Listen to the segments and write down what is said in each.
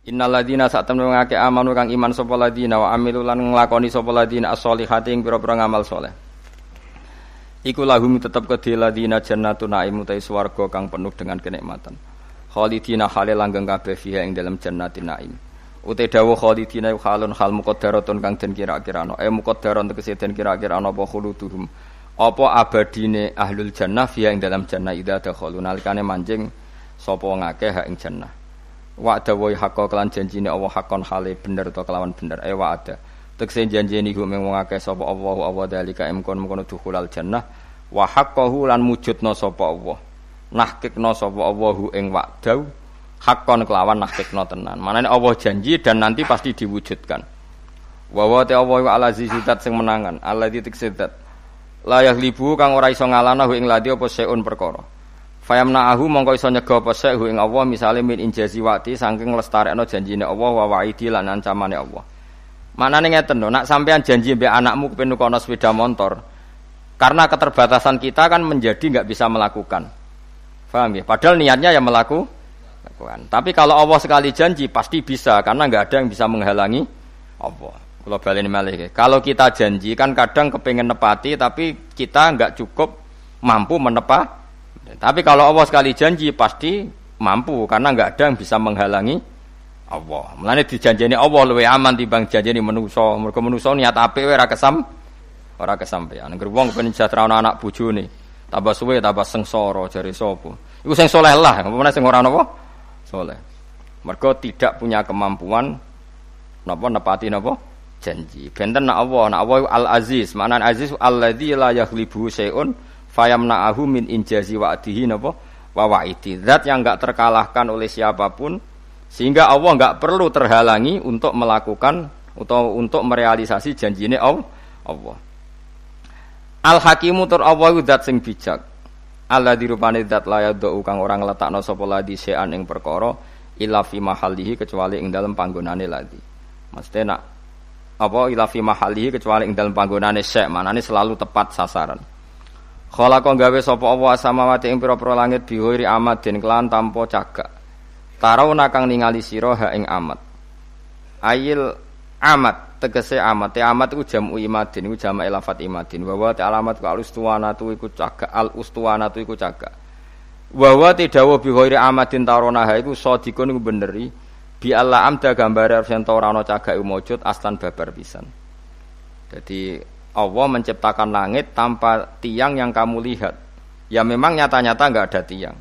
Innal ladina sak temen ngake amanu kang iman sapa ladina wa amilu lan nglakoni sapa as-solihati ing pira-pira ngamal saleh. Iku lahum tetep kedhe ladina jannatu naim utai swarga kang penuh dengan kenikmatan. Khalidina khale langgeng kabeh fiha ing dalam jannatin naim. Utai dawuh khalidina halun hal muqaddaratun kang den kira-kirano. Eh muqaddaron tegese den kira-kirano apa khuluduhum. Apa abadine ahlul jannah fiha ing dalam jannah idza dakhalu nalikane manjing sapa ngake ha ing jannah wa'da wa hakka kelan janjine Allah hakon hale bener to kelawan bener. E wa'da tekse janjine iku mung akeh sapa Allah Allah dalika emkon mengkono dukhulal jannah. Wa haqqahu lan mujudna sapa Allah. Nahkikna sapa Allahu ing wa'dau. Hakon kelawan nahkikna tenan. Manane Allah janji dan nanti pasti diwujudkan. Wa wa ta Allah wa alazi zat sing menangan. Alladzi tekse zat. La yaghlibu kang ora iso ngalana ing ladi apa seun perkara Fayamna'ahu mongko iso nyega apa sek ing Allah misale min injazi wati saking lestarekno janjine Allah wa wa'idi lan ancamane Allah. Manane ngeten lho, nak sampean janji mbek anakmu kepen nukono sepeda motor, karena keterbatasan kita kan menjadi nggak bisa melakukan. Paham ya? Padahal niatnya ya melaku, melakukan. Tapi kalau Allah sekali janji pasti bisa karena nggak ada yang bisa menghalangi Allah. Kalau balik malih Kalau kita janji kan kadang kepengen nepati tapi kita nggak cukup mampu menepati tapi kalau Allah sekali janji pasti mampu karena nggak ada yang bisa menghalangi Allah. Mulane dijanjeni Allah luwe aman timbang janjeni manusa. Mergo manusa niat apik ora kesam ora kesampean. Ngger wong sejahtera anak bojone. Tambah suwe tambah sengsara jare sapa. Iku sing lah, apa sing ora napa? Soleh. Mergo tidak punya kemampuan napa nepati napa? janji. Benten nak Allah, nak Allah Al Aziz. Makna Aziz alladzi la yaghlibu syai'un fayamna'ahu min injazi wa'dihi napa? Wa wa'idi. Zat yang enggak terkalahkan oleh siapa pun sehingga Allah enggak perlu terhalangi untuk melakukan atau untuk merealisasi janjine Allah. Al Hakimu tur Allah zat sing bijak. Allah dirupani zat layak do kang orang letakno sapa ladi sean ing perkara ila fi mahalihi kecuali ing dalam panggonane ladi Maksudnya nak apa ila fi mahalihi kecuali ing dalam panggonane sek manane selalu tepat sasaran Khalaqa gawe sapa Allah samawati ing pira-pira langit bihoiri amadin kelan tanpa cagak. Tarau nakang ningali sira ha ing amad. Ayil amat tegese amat. Te amat iku jamu imadin iku jamak lafat imadin. Wa wa alamat ku al ustuwanatu iku cagak al ustuwanatu iku cagak. Wa wa te dawuh bihoiri amadin taronaha iku sadikun iku beneri. Bi Allah amda gambare yen ora ana cagak mujud aslan babar pisan. Jadi Allah menciptakan langit tanpa tiang yang kamu lihat. Ya memang nyata-nyata nggak ada tiang.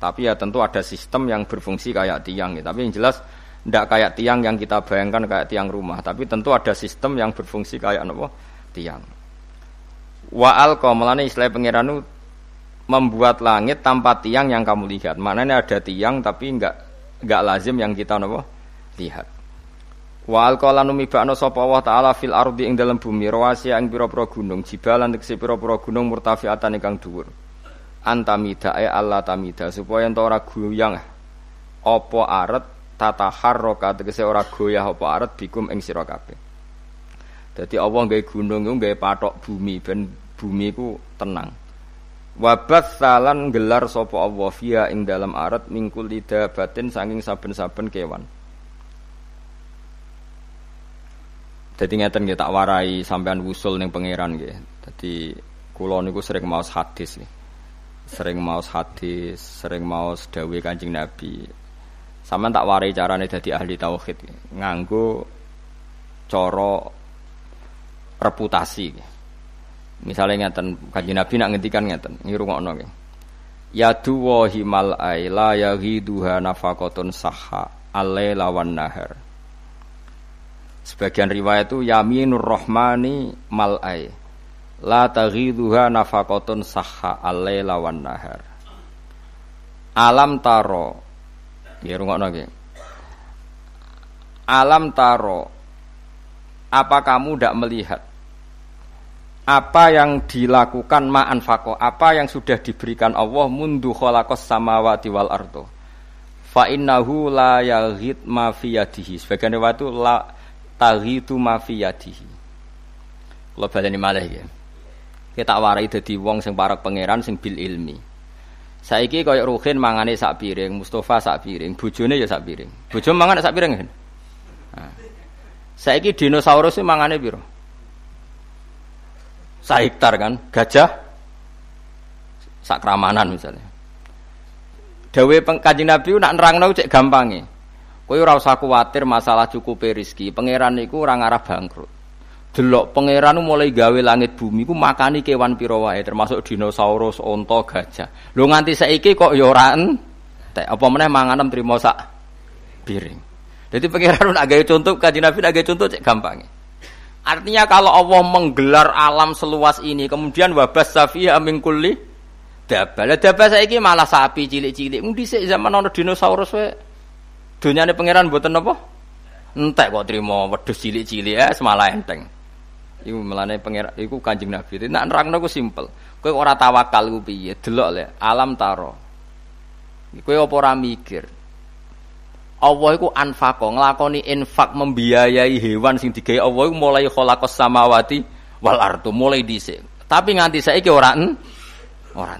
Tapi ya tentu ada sistem yang berfungsi kayak tiang. Ya. Tapi yang jelas tidak kayak tiang yang kita bayangkan kayak tiang rumah. Tapi tentu ada sistem yang berfungsi kayak apa? Tiang. Wa al melane istilah pangeran membuat langit tanpa tiang yang kamu lihat. Maknanya ada tiang tapi nggak nggak lazim yang kita apa? lihat. Wa alqala numibakno sapa Allah taala fil ardi ing dalam bumi rawasi ing pira-pira gunung jibalan tegese pira-pira gunung murtafiatan ingkang dhuwur. Antamida ay Allah tamida supaya ento ora goyang apa aret tata harroka tegese ora goyah apa aret bikum ing sira kabeh. Dadi Allah nggawe gunung iku nggawe patok bumi ben bumi ku tenang. Wabat salan gelar sapa Allah via ing dalam aret mingkul batin saking saben-saben kewan. Jadi ngeten nggih tak warai sampean wusul ning pangeran nggih. Dadi kula niku sering maos hadis nih. Sering maos hadis, sering maos dawuh Kanjeng Nabi. Sampean tak warai carane dadi ahli tauhid nganggo cara reputasi. Misalnya ngeten Kanjeng Nabi nak ngendikan ngeten, ngirungokno nggih. Ya duwahi mal aila ya ghiduha nafaqatun sahha alaila wan nahar Sebagian riwayat itu yaminur rahmani mal'ai. La taghiduha nafaqatun sahha al-laila wan nahar. Alam taro. Ya rungokno nggih. Alam taro. Apa kamu tidak melihat apa yang dilakukan ma'an fako, apa yang sudah diberikan Allah mundu khalaqas samawati wal ardo. Fa la yaghid ma fi yadihi. Sebagian riwayat itu la taghitu ma fi yadihi. Kula baleni malih ya. Kita warai dadi wong sing parak pangeran sing bil ilmi. Saiki kaya Ruhin mangane sak piring, Mustafa sak piring, bojone ya sak piring. Bojo mangan sak piring kan? Nah. Saiki dinosaurus mangane piro? Sak kan, gajah sak kramanan misalnya. Dawe Kanjeng Nabi nak nerangno cek gampange. Kowe ora usah kuwatir masalah cukup rezeki. Pangeran niku ora ngarah bangkrut. Delok pangeran mulai gawe langit bumi ku makani kewan pira wae termasuk dinosaurus, onta, gajah. Lho nganti saiki kok ya ora entek. Apa meneh manganem trimo sak piring. Jadi pangeran nak gawe contoh kanjeng Nabi nak contoh cek gampang. Artinya kalau Allah menggelar alam seluas ini kemudian wabas safiya min kulli dabal. Dabal saiki malah sapi cilik-cilik. Mung dhisik zaman ana dinosaurus wae. Donyane pangeran mboten apa? Entek kok trimo wedhus cilik-cilik ya semalah enteng. Iku melane pangeran iku Kanjeng Nabi. Nek nerangno ku simpel. Kowe ora tawakal ku piye? Delok le alam taro. Kowe apa ora mikir? Allah iku anfaqo nglakoni infak membiayai hewan sing digawe Allah iku mulai khalaqas samawati wal ardu mulai dhisik. Tapi nganti saiki ora en ora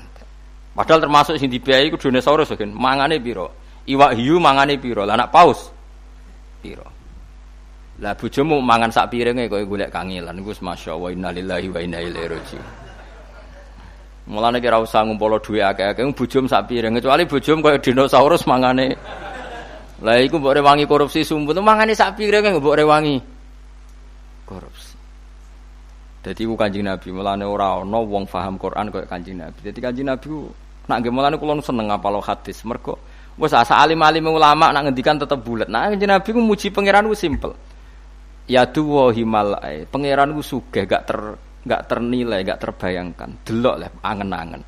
Padahal termasuk sing dibiayai ku dinosaurus kan. Mangane piro? Iwak hiu mangane piro? Lah anak paus piro? Lah bojomu mangan sak piringe kowe golek kangelan iku masyaallah innalillahi wa inna ilaihi raji'un. Mulane kira usah ngumpul dhuwit akeh-akeh bojom sak piring kecuali bojom koyo dinosaurus mangane. Lah iku mbok rewangi korupsi sumput mangane sak piringe mbok rewangi korupsi. Dadi ku Kanjeng Nabi mulane ora ana wong paham Quran koyo Kanjeng Nabi. Dadi Kanjeng Nabi nak nggih mulane kula seneng ngapal hadis mergo wis asa alim-alim ulama nak ngendikan tetep bulet. Nah Kanjeng Nabi ku muji pangeran ku simpel. Ya duwa himalai pangeran ku sugih gak ter gak ternilai gak terbayangkan. Delok lah angen-angen.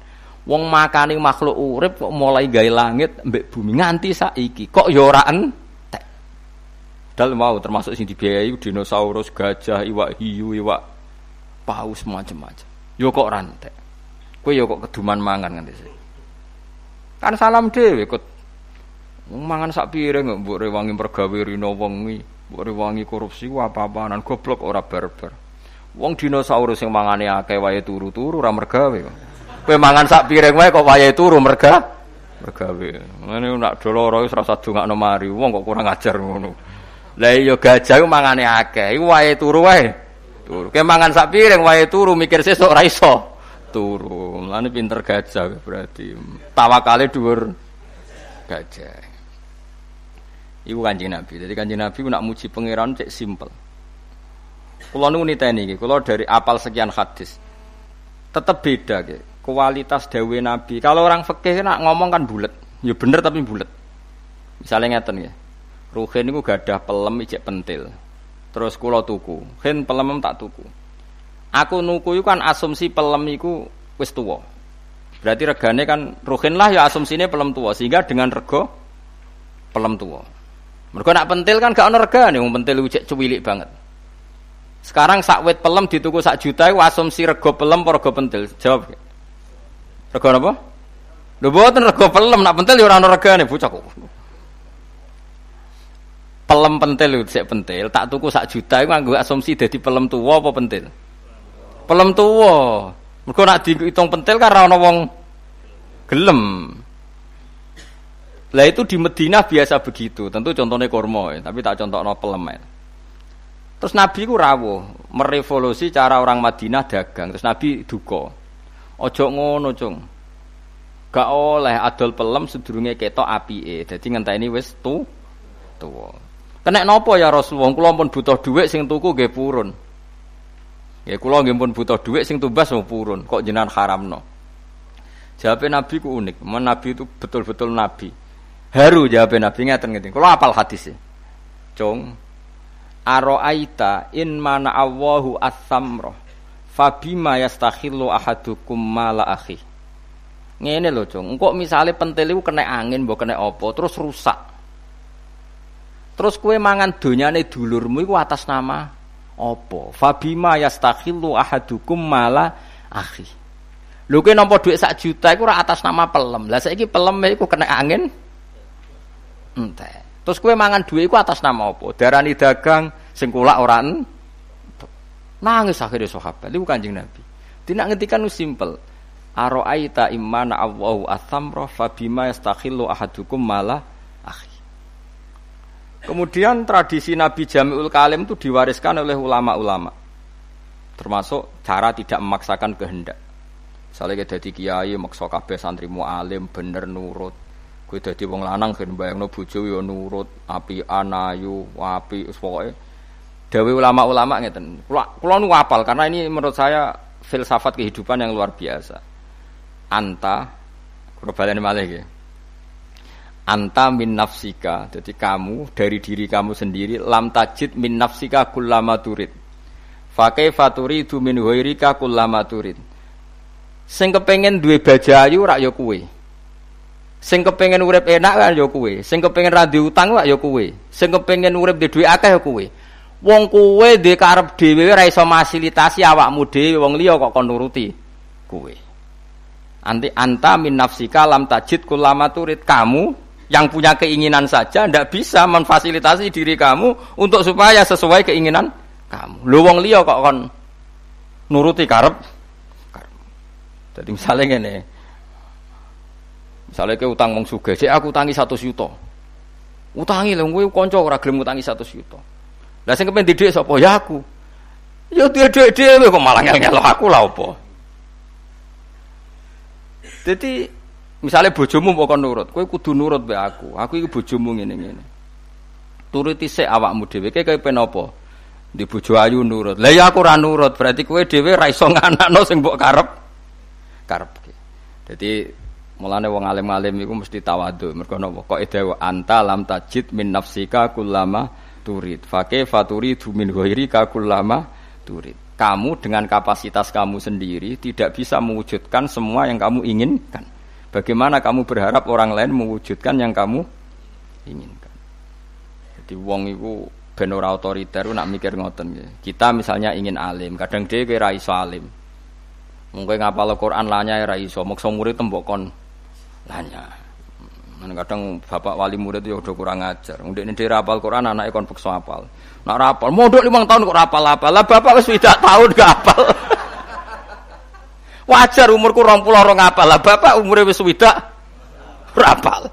Wong makani makhluk urip kok mulai gawe langit mbek bumi. Nganti saiki kok ya ora entek? Dal mau termasuk sing dibiayai dinosaurus gajah iwak hiu iwak paus macam-macam yo kok ora entek? Kowe yo kok keduman mangan nganti saiki kan salam dhewe kok mangan sak piring mbok rewangi pergawe rino wengi wangi korupsi ku apa-apaan goblok ora barbar. Wong dinosaurus sing mangane akeh wae turu-turu ora mergawe kok. Kowe mangan sak piring wae kok wae turu merga mergawe. Ngene nak doloro wis rasa dongakno mari. Wong kok kurang ajar ngono. Lah iya gajah ku mangane akeh, iku wae turu wae. Turu. Kowe mangan sak piring wae turu mikir sesuk ora iso turu. Mulane pinter gajah berarti. Tawakale dhuwur gajah. Iku kanjeng Nabi. Jadi kanjeng Nabi nak muji pangeran cek simpel. Kulo nu niteni iki, kulo dari apal sekian hadis. Tetap beda ke. Kualitas dewi Nabi. Kalau orang fikih nak ngomong kan bulat. Ya bener tapi bulat. Misalnya ngeten ya. Ruhin niku gadah pelem ijek pentil. Terus kulo tuku. Hen pelem tak tuku. Aku nuku itu kan asumsi pelem iku wis tuwa. Berarti regane kan ruhin lah ya asumsinya pelem tua sehingga dengan rego pelem tua. Mereka nak pentil kan gak ono regane, wong pentil iku cuwilik banget. Sekarang sak wit pelem dituku sak juta iku asumsi rego pelem rego pentil? Jawab. Rego apa? Lho boten rego pelem, nak pentil ya ora ono regane bocah. Pelem pentil iku pentil, tak tuku sak juta iku nganggo asumsi dadi pelem tuwa apa pentil? Pelem tuwa. Mergo nak dihitung pentil kan ora ono wong gelem. Lah itu di Medina biasa begitu. Tentu contohnya kormo ya, tapi tak contoh no pelemen. Terus Nabi ku rawuh, merevolusi cara orang Madinah dagang. Terus Nabi duka. Ojo ngono, Cung. Gak oleh adol pelem sedurunge ketok apike. Dadi ngenteni wis tu tuwa. Kena nopo ya Rasulullah? Kula pun butuh dhuwit sing tuku nggih purun. Ya kula nggih pun butuh dhuwit sing tumbas mau purun. Kok jenengan haramno? Jawabnya Nabi ku unik. Men Nabi itu betul-betul Nabi. Haru jawab Nabi ngaten ngeten. Kalau apal hadis Cung Aro'aita in mana Allahu as-samra fabima yastakhillu ahadukum mala akhi. Ngene lho, Cung. Engko misale pentil iku kena angin mbok kena apa terus rusak. Terus kue mangan donyane dulurmu iku atas nama apa? Fabima yastakhillu ahadukum mala akhi. Lho kowe nampa dhuwit sak juta iku ora atas nama pelem. Lah saiki pelem iku kena angin entek. Terus kue mangan duit iku atas nama apa? Darani dagang sing kula ora Nangis akhirnya sahabat. Iku Kanjeng Nabi. Tidak ngertikan nu simpel. Aro'aita immana Allahu athamra fabima yastakhillu ahadukum malah akhi. Kemudian tradisi Nabi Jami'ul Kalim itu diwariskan oleh ulama-ulama. Termasuk cara tidak memaksakan kehendak. Misalnya kita kiai, maksa kabeh santri alim, bener nurut. Gue jadi wong lanang kan bayangno bojo yo nurut, api anayu, api pokoke. Dawe ulama-ulama ngeten. Kula kula nu apal karena ini menurut saya filsafat kehidupan yang luar biasa. Anta, kula baleni malih nggih anta min nafsika jadi kamu dari diri kamu sendiri lam tajid min nafsika kullama turid fakai faturi itu min huirika kullama turid sing kepengen duwe bajayu rak yo kuwe sing kepengen urip enak kan yo kuwe sing kepengen ra utang rak yo kuwe sing kepengen urip di duwe akeh yo kuwe wong kuwe di karep dhewe ra iso fasilitasi awakmu dhewe wong liya kok kon nuruti kuwe anti anta min nafsika lam tajid kullama turid kamu yang punya keinginan saja ndak bisa memfasilitasi diri kamu untuk supaya sesuai keinginan kamu. Lu wong liya kok kon nuruti karep. Jadi misalnya ngene. Misalnya ke utang wong sugih, sik aku utangi 100 juta. Utangi lho kowe kanca ora gelem utangi 100 juta. Lah sing kepen didik sapa ya aku. Ya dhuwit dhewe kok malah ngel aku lah apa. Jadi Misalnya bojomu mau nurut, kowe kudu nurut be aku. Aku iki bojomu ngene ngene. Turuti sik awakmu dhewe. Kowe kaya pen apa? Di bojo ayu nurut. Lah ya aku ora nurut, berarti kowe dhewe ra iso nganakno sing karep. Karepke. Dadi mulane wong alim-alim iku mesti tawadhu. Mergo napa? Edawa anta lam tajid min nafsika kullama turid. Fake faturi min ghairika kullama turid. Kamu dengan kapasitas kamu sendiri tidak bisa mewujudkan semua yang kamu inginkan. Bagaimana kamu berharap orang lain mewujudkan yang kamu inginkan? Jadi wong itu ben ora otoriter nak mikir ngoten. Kita misalnya ingin alim, kadang dhewe ra iso alim. Mungkin ngapal Quran lanya ra iso, maksa murid tembok kon lanya. Kadang bapak wali murid itu ya udah kurang ajar. Untuk ini dia rapal Quran anaknya kon paksa apal. Nak rapal, mondok lima tahun kok rapal apal. Lah bapak wis tidak tahun gak apal. Wajar umurku rong puluh rong apal lah. Bapak umurnya wis swidak rapal.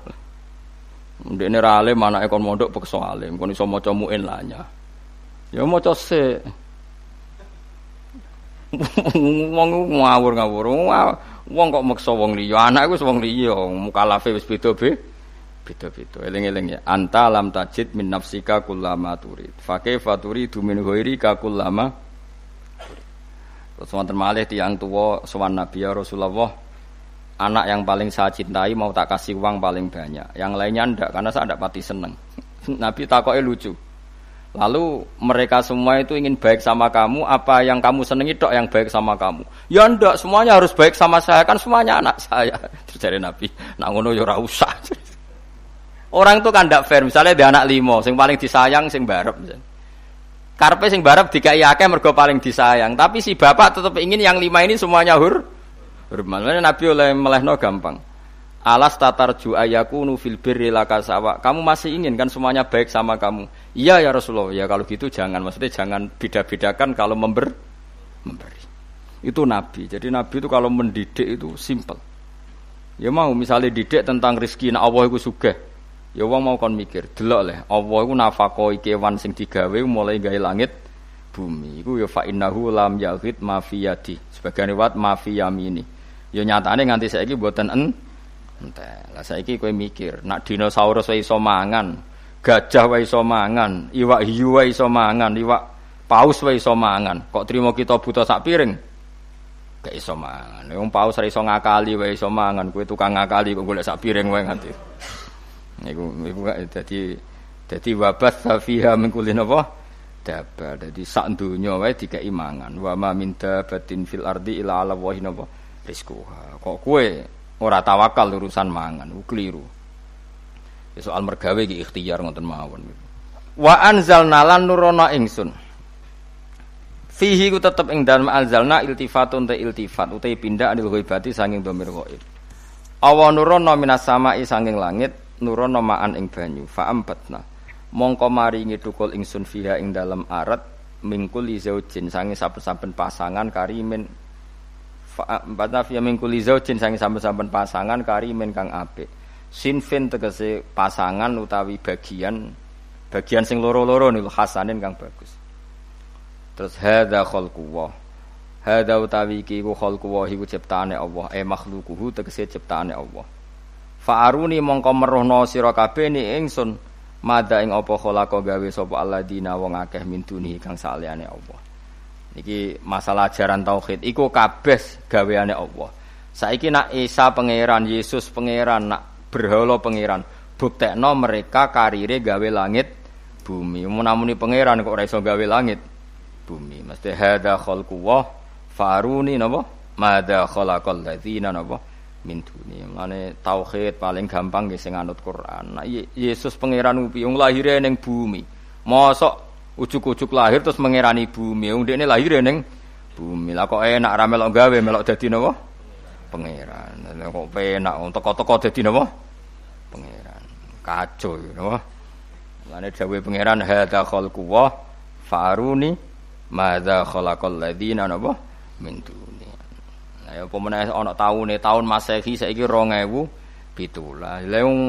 Ndek ini rale mana ekon mondok pekso alim. Kon iso maca muin lanya. Ya maca se. Wong ngawur-ngawur. Wong kok maksa wong liya. Anak wis wong liya. Mukalafe wis beda-beda. Beda-beda. Eling-eling ya. Anta lam tajid min nafsika kullama turid. Fakih faturi du min ghairika kullama Terus wonten malih tiyang tua sowan Nabi ya Rasulullah, anak yang paling saya cintai mau tak kasih uang paling banyak. Yang lainnya ndak karena saya ndak pati seneng. Nabi takoknya lucu. Lalu mereka semua itu ingin baik sama kamu, apa yang kamu senengi dok yang baik sama kamu? Ya ndak, semuanya harus baik sama saya kan semuanya anak saya. Terus dari Nabi, nak ngono ya usah. Orang itu kan ndak fair, misalnya dia anak limo, sing paling disayang sing barep. Karpe sing barep dikai akeh mergo paling disayang, tapi si bapak tetap ingin yang lima ini semuanya hur. Hormat. Nabi oleh melehno gampang. Alas tatar ju ayakunu fil birri lakasawa. Kamu masih ingin kan semuanya baik sama kamu? Iya ya Rasulullah. Ya kalau gitu jangan maksudnya jangan beda-bedakan kalau member memberi. Itu Nabi. Jadi Nabi itu kalau mendidik itu simple. Ya mau misalnya didik tentang rizki, nah Allah itu sugih. Ya wong mau kon mikir, delok le, Allah iku nafakoi kewan sing digawe mulai gawe langit bumi. Iku ya fa innahu lam yahid mafiyadi. Sebagian riwayat mafiyamini. Ya nyatane nganti saiki mboten en entek. Lah saiki kowe mikir, nak dinosaurus wae iso mangan, gajah wae iso mangan, iwak hiu wae iso mangan, iwak paus wae iso mangan. Kok trimo kita buta sak piring? Gak iso mangan. Wong paus ra iso ngakali wae iso mangan, tukang ngakali kok golek sak piring wae nganti. Iku iku dadi dadi wabat fiha min kulli napa? Dabar. Dadi sak donya wae dikai mangan. Wa ma min dabatin fil ardi ila ala wa napa? Rizquha. Kok kowe ora tawakal urusan mangan, ku. Ya soal mergawe iki ikhtiar ngoten mawon. Wa anzalna lan nurono ingsun. Fihi ku tetep ing dalem anzalna iltifatun te iltifat utai pindah anil ghaibati sanging domir ghaib. Awa nurono minas samai sanging langit nurono ma'an ing banyu fa'ambatna mongko maringi tukul ingsun fiha ing dalam arat mingkul izaujin sangi saben-saben pasangan karimin Empatna fi min kulli zaujin sange saben-saben pasangan karimin kang apik. Sinfin tegese pasangan utawi bagian bagian sing loro-loro niku hasanin kang bagus. Terus hadza khalqullah. Hadza utawi iki ku khalqullah iku ciptaane Allah, eh makhluquhu tegese ciptaane Allah. Fa'aruni mongko meruhno sira kabeh ni ingsun mada ing apa khalaqa gawe sapa alladzina wong akeh min kang saliyane Allah. Niki masalah ajaran tauhid iku kabeh gaweane Allah. Saiki nak Isa pangeran, Yesus pangeran, nak berhala pangeran, buktekno mereka karire gawe langit bumi. Munamuni pangeran kok ora iso gawe langit bumi. Mesti hadza khalqullah faruni napa? Madza khalaqal ladzina napa? min duni. Mane tauhid paling gampang nggih sing anut Quran. Nah, Yesus pangeran upi wong lahire ning bumi. Mosok ujuk-ujuk lahir terus mengerani bumi. Wong dekne lahir ning bumi. Lah kok enak ra melok gawe melok dadi napa? Pangeran. Kok penak teko-teko dadi napa? Pangeran. Kacau napa? Lane dawuhe pangeran hadza khalqullah faruni madza khalaqal ladzina napa min duni. Lah ya apa meneh ana taune taun Masehi saiki 2017. Lah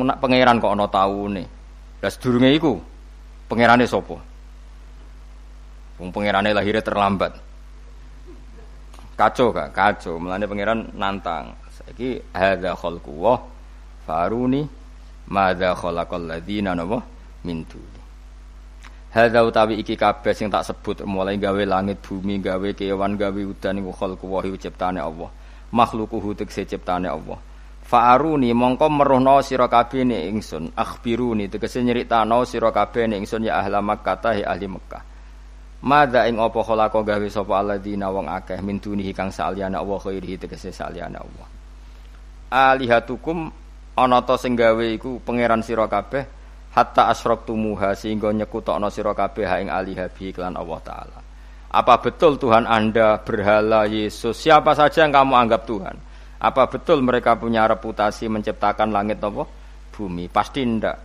nak pangeran kok ana taune. Lah sedurunge iku pangerane sapa? Wong pangerane lahirnya terlambat. Kacau gak? Kacau. Mulane pangeran nantang. Saiki hadza khalqullah faruni madza khalaqal ladzina napa min duni. Hadza utawi iki kabeh sing tak sebut mulai gawe langit bumi gawe kewan gawe udan iku khalqullah ciptane Allah. Makhluquhu tegese ciptane Allah. Fa'aruni mongko meruhno sira kabeh ingsun akhbiruni tegese nyritano sira kabeh ning ingsun ya ahla Makkah ya ahli Mekah Mada ing apa khalaqa gawe sapa alladzina wong akeh min dunihi kang saliyane Allah khairihi tegese saliyane Allah. Alihatukum ana ta sing gawe iku pangeran sira kabeh hatta asraktumuha sehingga nyekutokno sira kabeh ing aliha bi iklan Allah taala. Apa betul Tuhan Anda berhala Yesus siapa saja yang kamu anggap Tuhan? Apa betul mereka punya reputasi menciptakan langit apa? Bumi? Pasti ndak.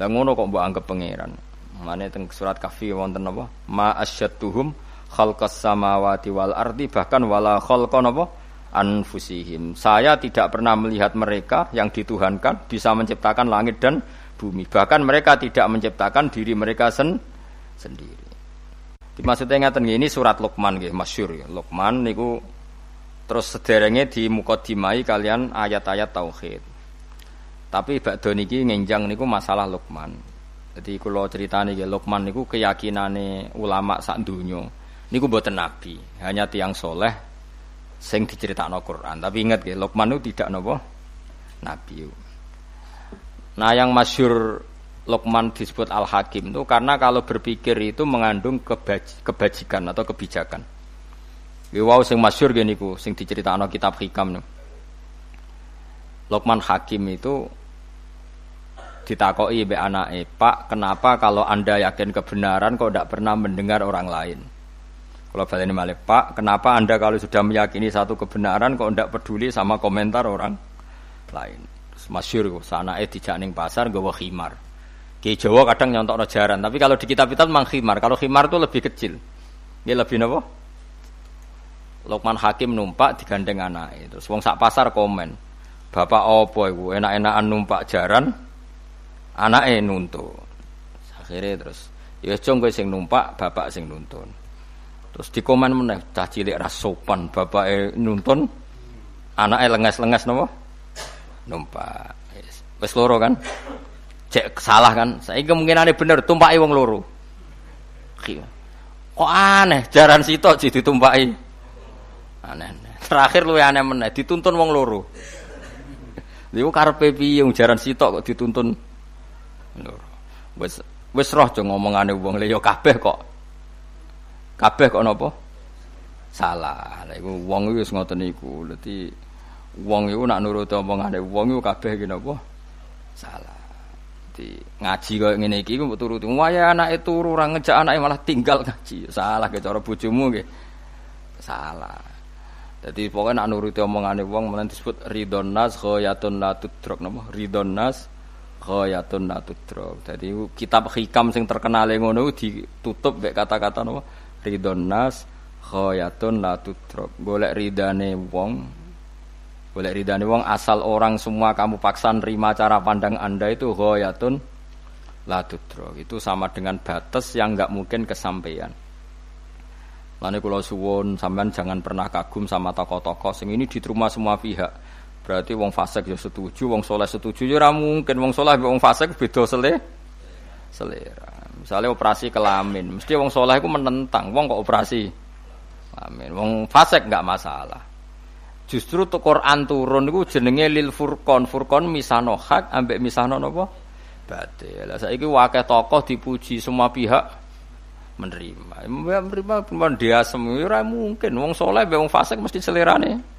Lah ngono kok mbok anggap pangeran. Mane teng surat Kahfi wonten napa? Ma asyadduhum khalqas samawati wal ardi bahkan wala khalqa napa? anfusihim. Saya tidak pernah melihat mereka yang dituhankan bisa menciptakan langit dan bumi. Bahkan mereka tidak menciptakan diri mereka sen sendiri. Maksudnya ngaten ini surat Luqman nggih masyhur ya. Luqman niku terus sederenge di mukadimai kalian ayat-ayat tauhid. Tapi bakdo niki ngenjang niku masalah Luqman. Jadi kalau ceritanya ya Luqman niku keyakinane ulama sak dunya niku mboten nabi, hanya tiang soleh sing diceritakno Quran. Tapi ingat ya Luqman itu tidak nopo nabi. Nah yang masyur Luqman disebut Al Hakim itu karena kalau berpikir itu mengandung kebaj kebajikan atau kebijakan. Wow sing masyur gini ku sing diceritakno kitab hikam nih. Luqman Hakim itu ditakoi be anake, "Pak, kenapa kalau Anda yakin kebenaran kok tidak pernah mendengar orang lain?" Kalau ini malah, "Pak, kenapa Anda kalau sudah meyakini satu kebenaran kok tidak peduli sama komentar orang lain?" Masyur eh dijak ning pasar gawa khimar. Ki Jawa kadang nyontok jaran, tapi kalau di kitab-kitab mang khimar. Kalau khimar itu lebih kecil. Dia lebih nopo? Lukman Hakim numpak digandeng anak itu. Wong sak pasar komen. Bapak opo ibu enak-enakan numpak jaran anake nuntun. Akhirnya terus ya cung kowe sing numpak, bapak sing nuntun. Terus dikomen meneh cah cilik ra sopan bapake nuntun, anake lengas-lengas napa? Numpak. Wis loro kan? Cek salah kan? Saiki kemungkinane bener tumpaki wong loro. Kok aneh jaran sitok jadi ditumpaki. Aneh. Terakhir lu aneh meneh dituntun wong loro. Lha karepe piye jaran sitok kok dituntun Wis wis roh jo ngomongane wong le ya kabeh kok. Kabeh kok napa? Salah. Lah iku wong wis ngoten niku. Dadi wong iku nak nurut omongane wong iku kabeh iki napa? Salah. Di ngaji koyo ngene iki ku turuti. Waya anake turu ora ngejak anake malah tinggal ngaji. Salah ke cara bojomu nggih. Salah. Jadi pokoknya nak nuruti omongane wong menen disebut ridon nas khayatun la tudrok napa? Ridon nas ghayatun natudrok. Jadi kitab hikam sing terkenal yang ngono ditutup mek kata-kata napa? Ridon nas ghayatun tudrak. Golek ridane wong golek ridane wong asal orang semua kamu paksa nerima cara pandang Anda itu ghayatun la tudrak. Itu sama dengan batas yang enggak mungkin kesampaian. Lani kalau suwon sampean jangan pernah kagum sama tokoh-tokoh sing ini diterima semua pihak. Berarti wong fasik ya setuju, wong soleh setuju ya mungkin wong soleh wong fasik beda sele selera. Misalnya operasi kelamin, mesti wong soleh itu menentang, wong kok operasi kelamin. Wong fasik nggak masalah. Justru tuh Quran turun itu jenenge lil furqon, furqon misano hak ambek misano nopo batil. Lah saiki wakil tokoh dipuji semua pihak menerima. Menerima pun dia semua mungkin. Wong soleh, wong fasik mesti selerane.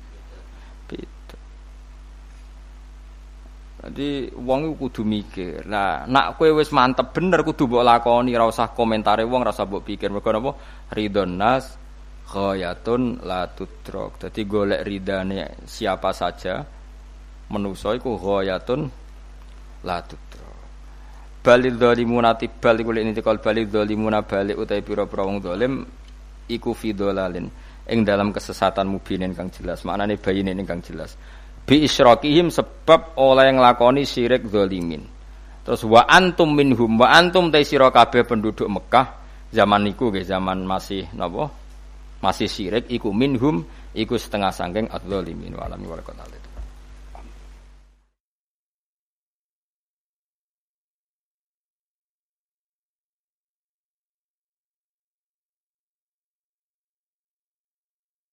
Jadi wong iku kudu mikir. Nah, nak kowe wis mantep bener kudu mbok lakoni, ora usah komentare wong, ora usah mbok pikir. Mergo napa? Ridon nas ghayatun la tudrok. Dadi golek ridane siapa saja menusa iku ghayatun la tudrok balil zalimuna tibal iku ini tikal balil zalimuna balik utai pira-pira wong zalim iku fi dolalin ing dalam kesesatan mubinin kang jelas maknane bayine kang jelas bi isyrokihim sebab oleh nglakoni syirik zalimin. Terus wa antum minhum wa antum ta sira kabeh penduduk Mekah zaman niku nggih zaman masih napa? Masih syirik iku minhum iku setengah sangking adzalimin wa alam wa